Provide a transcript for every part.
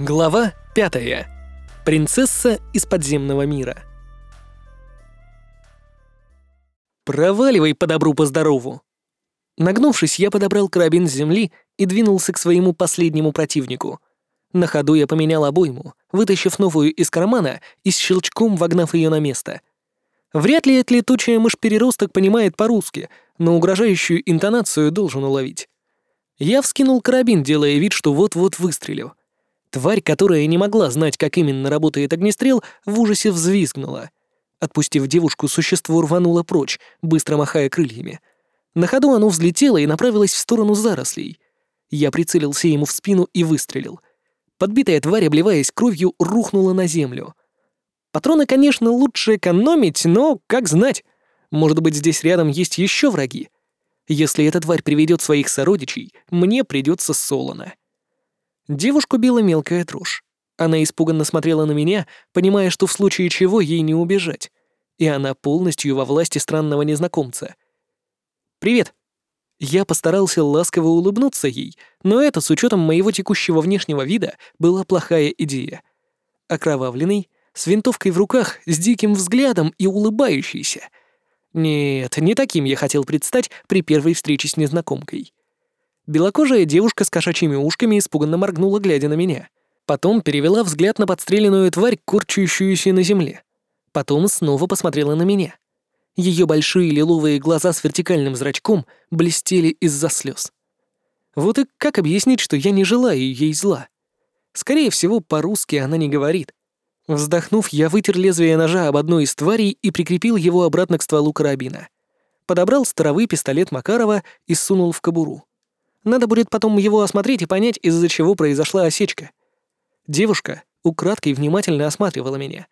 Глава 5. Принцесса из подземного мира. Проваливай по добру, по здорову. Нагнувшись, я подобрал карабин с земли и двинулся к своему последнему противнику. На ходу я поменял обойму, вытащив новую из кармана и с щелчком вогнав ее на место. Вряд ли эта летучая мышь-переросток понимает по-русски, но угрожающую интонацию должен уловить. Я вскинул карабин, делая вид, что вот-вот выстрелю. Тварь, которая не могла знать, как именно работает огнестрел, в ужасе взвизгнула. Отпустив девушку, существо рвануло прочь, быстро махая крыльями. На ходу оно взлетело и направилось в сторону зарослей. Я прицелился ему в спину и выстрелил. Подбитая тварь, обливаясь кровью, рухнула на землю. Патроны, конечно, лучше экономить, но как знать. Может быть, здесь рядом есть еще враги. Если эта тварь приведет своих сородичей, мне придется солоно. Девушку била мелкая дрожь. Она испуганно смотрела на меня, понимая, что в случае чего ей не убежать. И она полностью во власти странного незнакомца. «Привет!» Я постарался ласково улыбнуться ей, но это, с учетом моего текущего внешнего вида, была плохая идея. Окровавленный, с винтовкой в руках, с диким взглядом и улыбающийся. Нет, не таким я хотел предстать при первой встрече с незнакомкой. Белокожая девушка с кошачьими ушками испуганно моргнула, глядя на меня. Потом перевела взгляд на подстреленную тварь, корчущуюся на земле. Потом снова посмотрела на меня. Ее большие лиловые глаза с вертикальным зрачком блестели из-за слез. Вот и как объяснить, что я не желаю ей зла? Скорее всего, по-русски она не говорит. Вздохнув, я вытер лезвие ножа об одной из тварей и прикрепил его обратно к стволу карабина. Подобрал старовый пистолет Макарова и сунул в кобуру. Надо будет потом его осмотреть и понять, из-за чего произошла осечка. Девушка украдкой внимательно осматривала меня.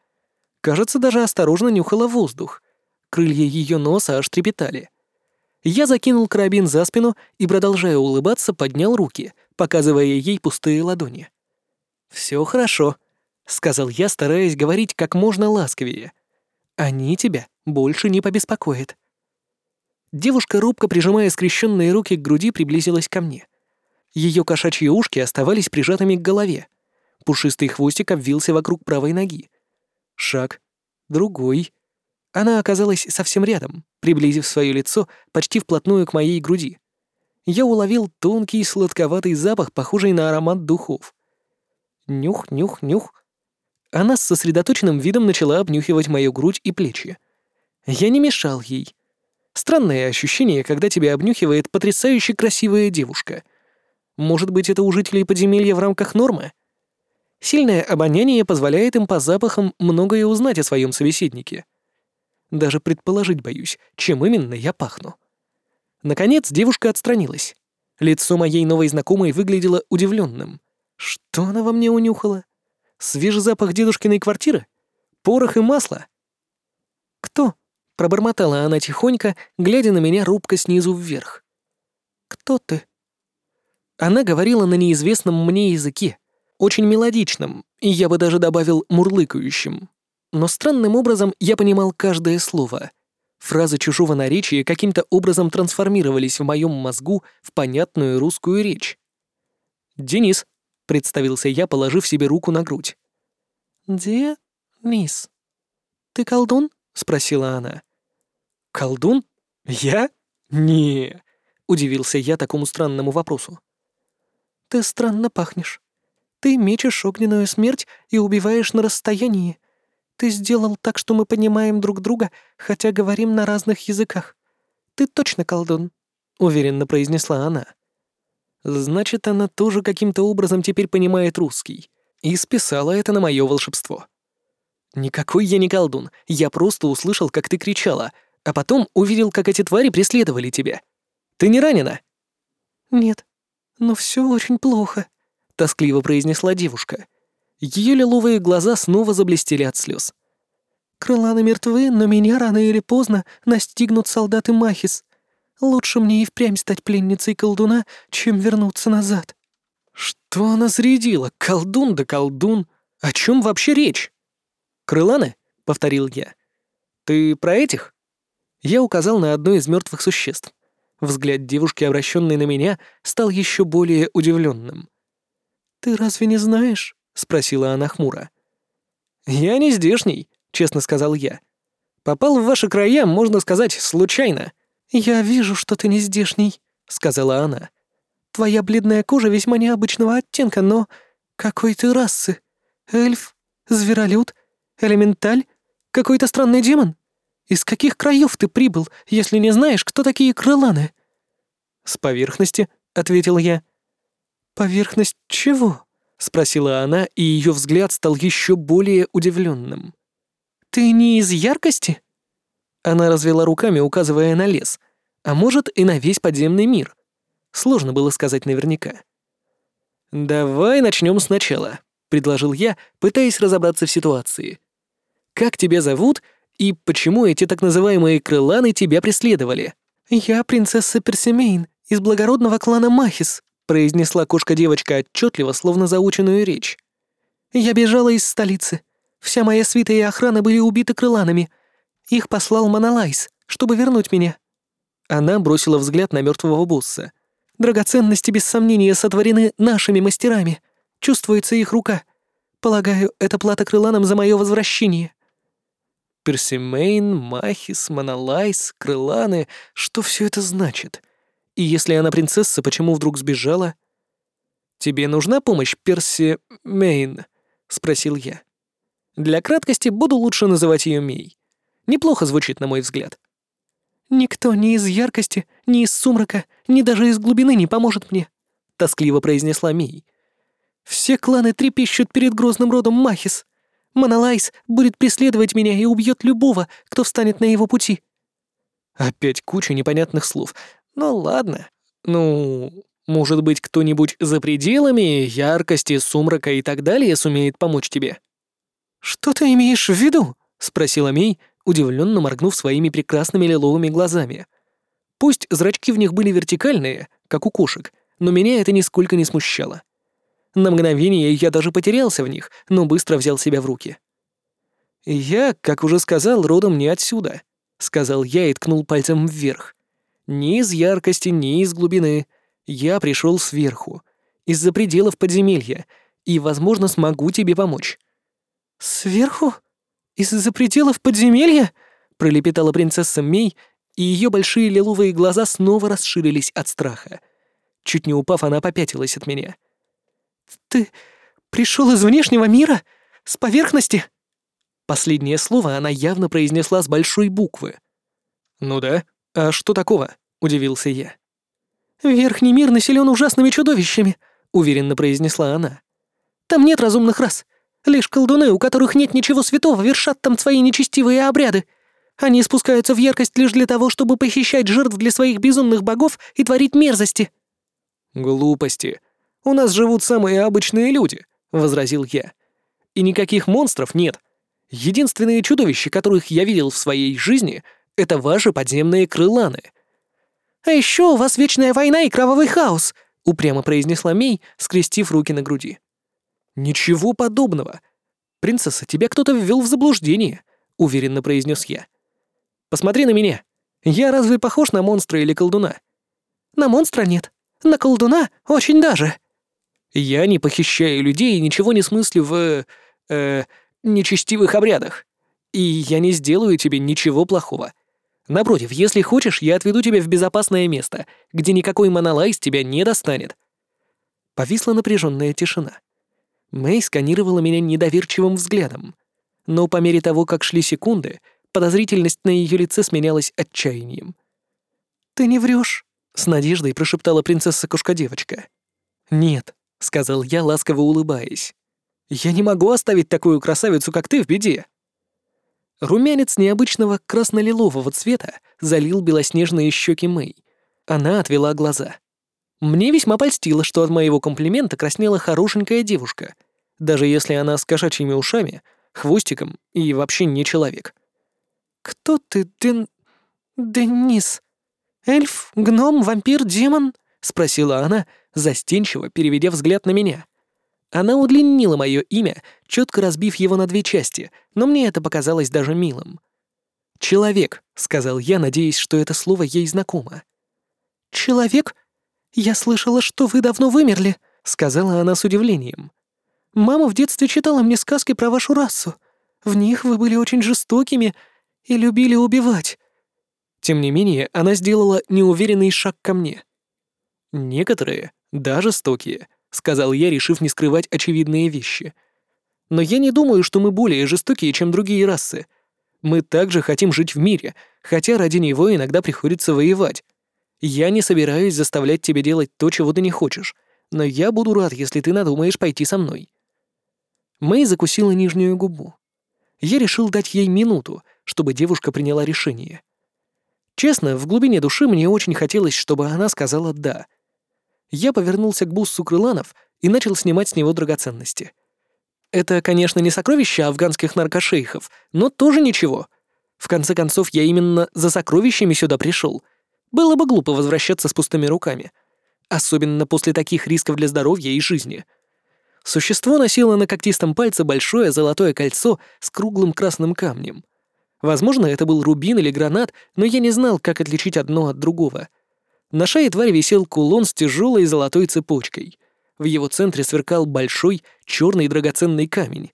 Кажется, даже осторожно нюхала воздух. Крылья ее носа аж трепетали. Я закинул карабин за спину и, продолжая улыбаться, поднял руки, показывая ей пустые ладони. «Все хорошо», — сказал я, стараясь говорить как можно ласковее. «Они тебя больше не побеспокоят». Девушка, робко прижимая скрещенные руки к груди, приблизилась ко мне. Ее кошачьи ушки оставались прижатыми к голове. Пушистый хвостик обвился вокруг правой ноги. Шаг. Другой. Она оказалась совсем рядом, приблизив свое лицо почти вплотную к моей груди. Я уловил тонкий сладковатый запах, похожий на аромат духов. Нюх, нюх, нюх. Она с сосредоточенным видом начала обнюхивать мою грудь и плечи. Я не мешал ей. Странное ощущение, когда тебя обнюхивает потрясающе красивая девушка. Может быть, это у жителей подземелья в рамках нормы? Сильное обоняние позволяет им по запахам многое узнать о своем собеседнике. Даже предположить боюсь, чем именно я пахну. Наконец девушка отстранилась. Лицо моей новой знакомой выглядело удивленным. Что она во мне унюхала? Свежий запах дедушкиной квартиры? Порох и масло? Кто? Пробормотала она тихонько, глядя на меня рубко снизу вверх. «Кто ты?» Она говорила на неизвестном мне языке, очень мелодичном, и я бы даже добавил мурлыкающим. Но странным образом я понимал каждое слово. Фразы чужого наречия каким-то образом трансформировались в моем мозгу в понятную русскую речь. «Денис», — представился я, положив себе руку на грудь. «Денис, ты колдун?» — спросила она. «Колдун? Я? не удивился я такому странному вопросу. «Ты странно пахнешь. Ты мечешь огненную смерть и убиваешь на расстоянии. Ты сделал так, что мы понимаем друг друга, хотя говорим на разных языках. Ты точно колдун», — уверенно произнесла она. «Значит, она тоже каким-то образом теперь понимает русский и списала это на мое волшебство». «Никакой я не колдун, я просто услышал, как ты кричала, а потом увидел, как эти твари преследовали тебя. Ты не ранена?» «Нет, но все очень плохо», — тоскливо произнесла девушка. Ее лиловые глаза снова заблестели от слез. «Крыланы мертвы, но меня рано или поздно настигнут солдаты Махис. Лучше мне и впрямь стать пленницей колдуна, чем вернуться назад». «Что она зарядила? Колдун да колдун! О чем вообще речь?» «Крыланы?» — повторил я. «Ты про этих?» Я указал на одно из мертвых существ. Взгляд девушки, обращенный на меня, стал еще более удивленным. «Ты разве не знаешь?» — спросила она хмуро. «Я не здешний», — честно сказал я. «Попал в ваши края, можно сказать, случайно». «Я вижу, что ты не здешний», — сказала она. «Твоя бледная кожа весьма необычного оттенка, но какой ты расы? Эльф? Зверолюд? Элементаль? Какой-то странный демон? Из каких краев ты прибыл, если не знаешь, кто такие крыланы?» «С поверхности», — ответил я. «Поверхность чего?» — спросила она, и ее взгляд стал еще более удивленным. «Ты не из яркости?» Она развела руками, указывая на лес, а может и на весь подземный мир. Сложно было сказать наверняка. «Давай начнем сначала», — предложил я, пытаясь разобраться в ситуации. «Как тебя зовут и почему эти так называемые крыланы тебя преследовали?» «Я принцесса Персемейн из благородного клана Махис», произнесла кошка-девочка отчетливо, словно заученную речь. «Я бежала из столицы. Вся моя свита и охрана были убиты крыланами. Их послал Монолайс, чтобы вернуть меня». Она бросила взгляд на мертвого босса. «Драгоценности, без сомнения, сотворены нашими мастерами. Чувствуется их рука. Полагаю, это плата крыланам за мое возвращение». Персимейн, Махис, Монолайс, Крыланы — что все это значит? И если она принцесса, почему вдруг сбежала? «Тебе нужна помощь, Перси Мейн?» — спросил я. Для краткости буду лучше называть ее Мей. Неплохо звучит, на мой взгляд. «Никто ни из яркости, ни из сумрака, ни даже из глубины не поможет мне», — тоскливо произнесла Мей. «Все кланы трепещут перед грозным родом Махис. Монолайс будет преследовать меня и убьет любого, кто встанет на его пути». Опять куча непонятных слов. Ну ладно. Ну, может быть, кто-нибудь за пределами яркости, сумрака и так далее сумеет помочь тебе? Что ты имеешь в виду? спросила Мей, удивленно моргнув своими прекрасными лиловыми глазами. Пусть зрачки в них были вертикальные, как у кошек, но меня это нисколько не смущало. На мгновение я даже потерялся в них, но быстро взял себя в руки. «Я, как уже сказал, родом не отсюда», — сказал я и ткнул пальцем вверх. Ни из яркости, ни из глубины. Я пришел сверху, из-за пределов подземелья, и, возможно, смогу тебе помочь». «Сверху? Из-за пределов подземелья?» — пролепетала принцесса Мей, и ее большие лиловые глаза снова расширились от страха. Чуть не упав, она попятилась от меня. «Ты пришел из внешнего мира? С поверхности?» Последнее слово она явно произнесла с большой буквы. «Ну да», «А что такого?» — удивился я. «Верхний мир населен ужасными чудовищами», — уверенно произнесла она. «Там нет разумных рас. Лишь колдуны, у которых нет ничего святого, вершат там свои нечестивые обряды. Они спускаются в яркость лишь для того, чтобы похищать жертв для своих безумных богов и творить мерзости». «Глупости. У нас живут самые обычные люди», — возразил я. «И никаких монстров нет. Единственные чудовища, которых я видел в своей жизни — это ваши подземные крыланы». «А еще у вас вечная война и кровавый хаос», — упрямо произнесла Мей, скрестив руки на груди. «Ничего подобного. Принцесса, тебя кто-то ввел в заблуждение», — уверенно произнес я. «Посмотри на меня. Я разве похож на монстра или колдуна?» «На монстра нет. На колдуна очень даже». «Я не похищаю людей и ничего не смыслю в... э... нечестивых обрядах. И я не сделаю тебе ничего плохого. Напротив, если хочешь, я отведу тебя в безопасное место, где никакой монолайз тебя не достанет». Повисла напряженная тишина. Мэй сканировала меня недоверчивым взглядом. Но по мере того, как шли секунды, подозрительность на ее лице сменялась отчаянием. «Ты не врешь? с надеждой прошептала принцесса-кошка-девочка. «Нет», — сказал я, ласково улыбаясь. «Я не могу оставить такую красавицу, как ты, в беде». Румянец необычного красно-лилового цвета залил белоснежные щеки Мэй. Она отвела глаза. Мне весьма польстило, что от моего комплимента краснела хорошенькая девушка, даже если она с кошачьими ушами, хвостиком и вообще не человек. «Кто ты, Ден... Денис? Эльф, гном, вампир, демон?» — спросила она, застенчиво переведя взгляд на меня. Она удлинила мое имя, четко разбив его на две части, но мне это показалось даже милым. «Человек», — сказал я, надеясь, что это слово ей знакомо. «Человек? Я слышала, что вы давно вымерли», — сказала она с удивлением. Мама в детстве читала мне сказки про вашу расу. В них вы были очень жестокими и любили убивать». Тем не менее, она сделала неуверенный шаг ко мне. «Некоторые, да, жестокие», — сказал я, решив не скрывать очевидные вещи. «Но я не думаю, что мы более жестокие, чем другие расы. Мы также хотим жить в мире, хотя ради него иногда приходится воевать. Я не собираюсь заставлять тебя делать то, чего ты не хочешь, но я буду рад, если ты надумаешь пойти со мной». Мэй закусила нижнюю губу. Я решил дать ей минуту, чтобы девушка приняла решение. Честно, в глубине души мне очень хотелось, чтобы она сказала «да». Я повернулся к буссу Крыланов и начал снимать с него драгоценности. Это, конечно, не сокровища афганских наркошейхов, но тоже ничего. В конце концов, я именно за сокровищами сюда пришел. Было бы глупо возвращаться с пустыми руками. Особенно после таких рисков для здоровья и жизни. Существо носило на когтистом пальце большое золотое кольцо с круглым красным камнем — Возможно, это был рубин или гранат, но я не знал, как отличить одно от другого. На шее твари висел кулон с тяжелой золотой цепочкой. В его центре сверкал большой черный драгоценный камень.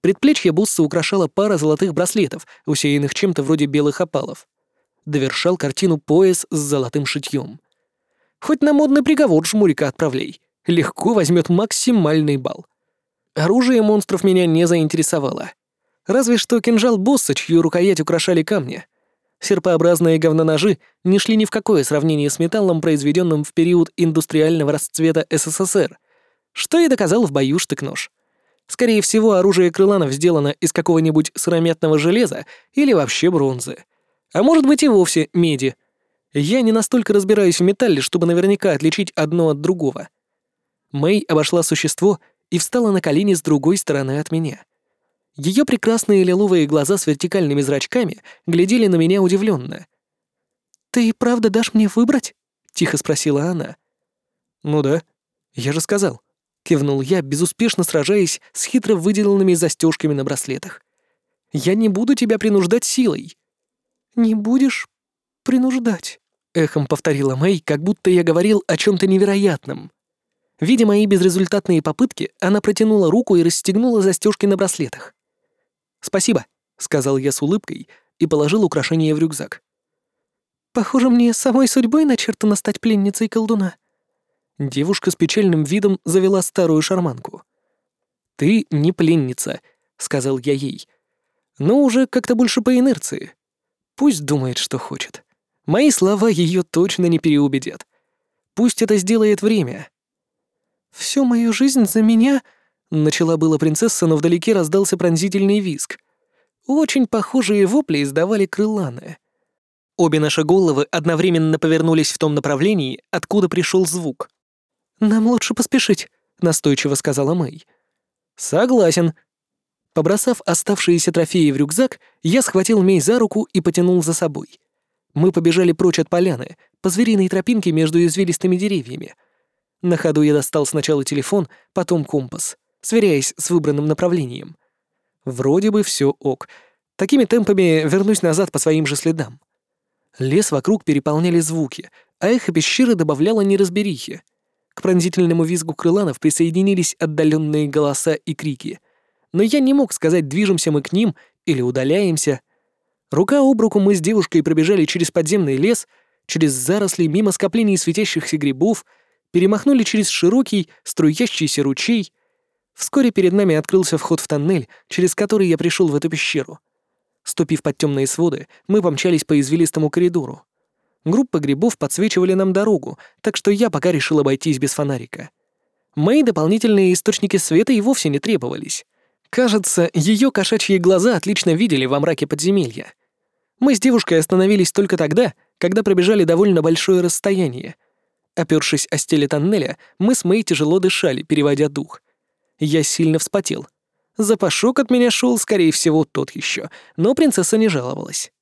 Предплечье бусса украшала пара золотых браслетов, усеянных чем-то вроде белых опалов. Довершал картину пояс с золотым шитьем. Хоть на модный приговор жмурика отправляй. Легко возьмет максимальный балл. Оружие монстров меня не заинтересовало. Разве что кинжал босса, чью рукоять украшали камни. Серпообразные говноножи не шли ни в какое сравнение с металлом, произведенным в период индустриального расцвета СССР, что и доказал в бою штык-нож. Скорее всего, оружие крыланов сделано из какого-нибудь сыромятного железа или вообще бронзы. А может быть и вовсе меди. Я не настолько разбираюсь в металле, чтобы наверняка отличить одно от другого. Мэй обошла существо и встала на колени с другой стороны от меня. Ее прекрасные лиловые глаза с вертикальными зрачками глядели на меня удивленно. «Ты правда дашь мне выбрать?» — тихо спросила она. «Ну да, я же сказал», — кивнул я, безуспешно сражаясь с хитро выделанными застежками на браслетах. «Я не буду тебя принуждать силой». «Не будешь принуждать», — эхом повторила Мэй, как будто я говорил о чем то невероятном. Видя мои безрезультатные попытки, она протянула руку и расстегнула застежки на браслетах. «Спасибо», — сказал я с улыбкой и положил украшение в рюкзак. «Похоже, мне самой судьбой начертано стать пленницей колдуна». Девушка с печальным видом завела старую шарманку. «Ты не пленница», — сказал я ей. «Но уже как-то больше по инерции. Пусть думает, что хочет. Мои слова ее точно не переубедят. Пусть это сделает время». «Всю мою жизнь за меня...» Начала была принцесса, но вдалеке раздался пронзительный визг. Очень похожие вопли издавали крыланы. Обе наши головы одновременно повернулись в том направлении, откуда пришел звук. «Нам лучше поспешить», — настойчиво сказала Мэй. «Согласен». Побросав оставшиеся трофеи в рюкзак, я схватил Мэй за руку и потянул за собой. Мы побежали прочь от поляны, по звериной тропинке между извилистыми деревьями. На ходу я достал сначала телефон, потом компас сверяясь с выбранным направлением. Вроде бы все ок. Такими темпами вернусь назад по своим же следам. Лес вокруг переполняли звуки, а эхо пещеры добавляло неразберихи. К пронзительному визгу крыланов присоединились отдаленные голоса и крики. Но я не мог сказать, движемся мы к ним или удаляемся. Рука об руку мы с девушкой пробежали через подземный лес, через заросли мимо скоплений светящихся грибов, перемахнули через широкий, струящийся ручей — Вскоре перед нами открылся вход в тоннель, через который я пришел в эту пещеру. Ступив под темные своды, мы помчались по извилистому коридору. Группа грибов подсвечивали нам дорогу, так что я пока решил обойтись без фонарика. Мои дополнительные источники света и вовсе не требовались. Кажется, ее кошачьи глаза отлично видели во мраке подземелья. Мы с девушкой остановились только тогда, когда пробежали довольно большое расстояние. Опёршись о стеле тоннеля, мы с Мэй тяжело дышали, переводя дух. Я сильно вспотел. Запашок от меня шел, скорее всего, тот еще, но принцесса не жаловалась.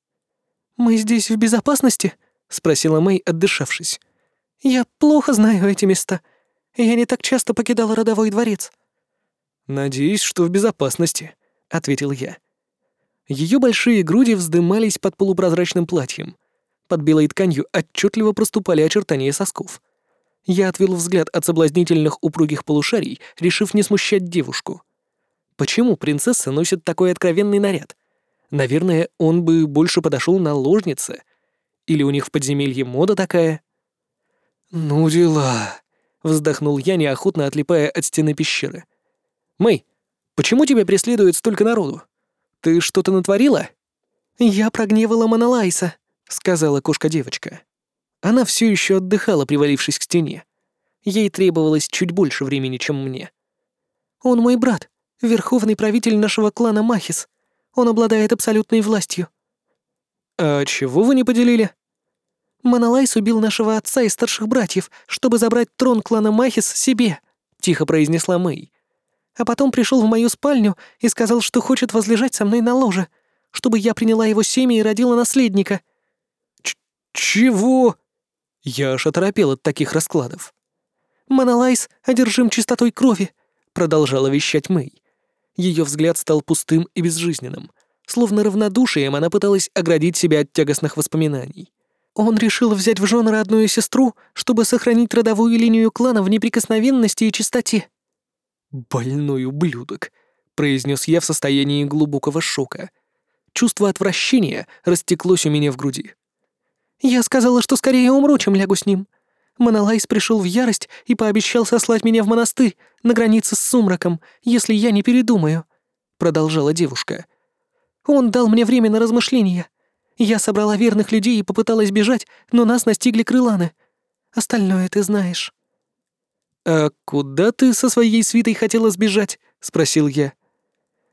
«Мы здесь в безопасности?» — спросила Мэй, отдышавшись. «Я плохо знаю эти места. Я не так часто покидала родовой дворец». «Надеюсь, что в безопасности», — ответил я. Ее большие груди вздымались под полупрозрачным платьем. Под белой тканью отчетливо проступали очертания сосков. Я отвел взгляд от соблазнительных упругих полушарий, решив не смущать девушку. Почему принцесса носит такой откровенный наряд? Наверное, он бы больше подошел на ложнице. Или у них в подземелье мода такая? «Ну дела», — вздохнул я, неохотно отлипая от стены пещеры. «Мэй, почему тебя преследует столько народу? Ты что-то натворила?» «Я прогневала Монолайса», — сказала кошка-девочка. Она все еще отдыхала, привалившись к стене. Ей требовалось чуть больше времени, чем мне. «Он мой брат, верховный правитель нашего клана Махис. Он обладает абсолютной властью». «А чего вы не поделили?» «Монолайс убил нашего отца и старших братьев, чтобы забрать трон клана Махис себе», — тихо произнесла Мэй. «А потом пришел в мою спальню и сказал, что хочет возлежать со мной на ложе, чтобы я приняла его семя и родила наследника». Ч «Чего?» Я аж оторопел от таких раскладов. «Монолайс одержим чистотой крови», — продолжала вещать Мэй. Ее взгляд стал пустым и безжизненным. Словно равнодушием она пыталась оградить себя от тягостных воспоминаний. Он решил взять в жены родную сестру, чтобы сохранить родовую линию клана в неприкосновенности и чистоте. «Больной ублюдок», — произнес я в состоянии глубокого шока. Чувство отвращения растеклось у меня в груди. «Я сказала, что скорее умру, чем лягу с ним. Монолайс пришел в ярость и пообещал сослать меня в монастырь на границе с сумраком, если я не передумаю», — продолжала девушка. «Он дал мне время на размышления. Я собрала верных людей и попыталась бежать, но нас настигли крыланы. Остальное ты знаешь». «А куда ты со своей свитой хотела сбежать?» — спросил я.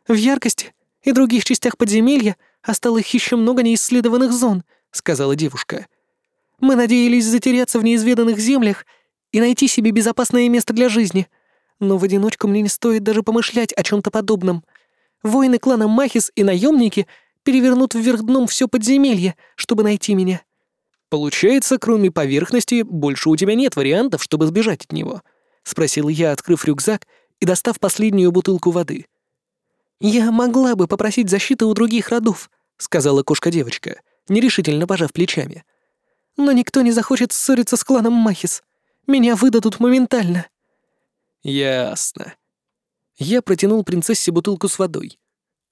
«В яркости и других частях подземелья осталось еще много неисследованных зон», — сказала девушка. «Мы надеялись затеряться в неизведанных землях и найти себе безопасное место для жизни. Но в одиночку мне не стоит даже помышлять о чем то подобном. Воины клана Махис и наемники перевернут вверх дном все подземелье, чтобы найти меня». «Получается, кроме поверхности, больше у тебя нет вариантов, чтобы сбежать от него?» — спросил я, открыв рюкзак и достав последнюю бутылку воды. «Я могла бы попросить защиты у других родов», — сказала кошка-девочка, нерешительно пожав плечами. «Но никто не захочет ссориться с кланом Махис. Меня выдадут моментально». «Ясно». Я протянул принцессе бутылку с водой.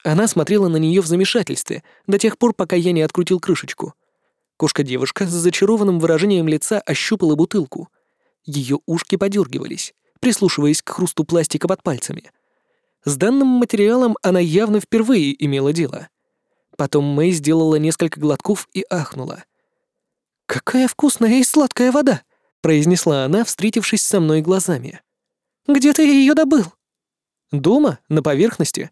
Она смотрела на нее в замешательстве до тех пор, пока я не открутил крышечку. Кошка-девушка с зачарованным выражением лица ощупала бутылку. Ее ушки подергивались, прислушиваясь к хрусту пластика под пальцами. С данным материалом она явно впервые имела дело. Потом Мэй сделала несколько глотков и ахнула. «Какая вкусная и сладкая вода!» — произнесла она, встретившись со мной глазами. «Где ты ее добыл?» «Дома, на поверхности»,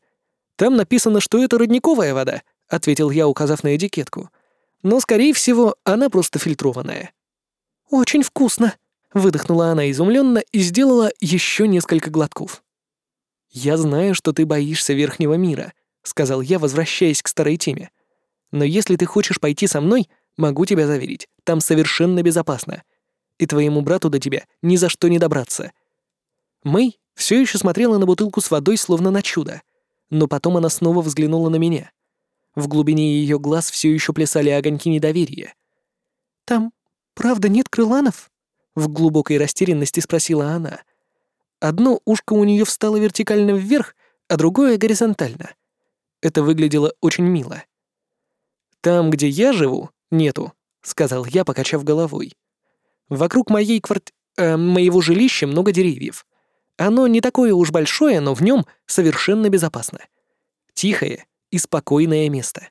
там написано, что это родниковая вода», — ответил я, указав на этикетку. «Но, скорее всего, она просто фильтрованная». «Очень вкусно», — выдохнула она изумленно и сделала еще несколько глотков. «Я знаю, что ты боишься верхнего мира», — сказал я, возвращаясь к старой теме. «Но если ты хочешь пойти со мной, могу тебя заверить, там совершенно безопасно. И твоему брату до тебя ни за что не добраться». Мэй все еще смотрела на бутылку с водой, словно на чудо но потом она снова взглянула на меня. В глубине ее глаз все еще плясали огоньки недоверия. «Там правда нет крыланов?» — в глубокой растерянности спросила она. Одно ушко у нее встало вертикально вверх, а другое — горизонтально. Это выглядело очень мило. «Там, где я живу, нету», — сказал я, покачав головой. «Вокруг моей кварт... Э, моего жилища много деревьев. Оно не такое уж большое, но в нем совершенно безопасно. Тихое и спокойное место.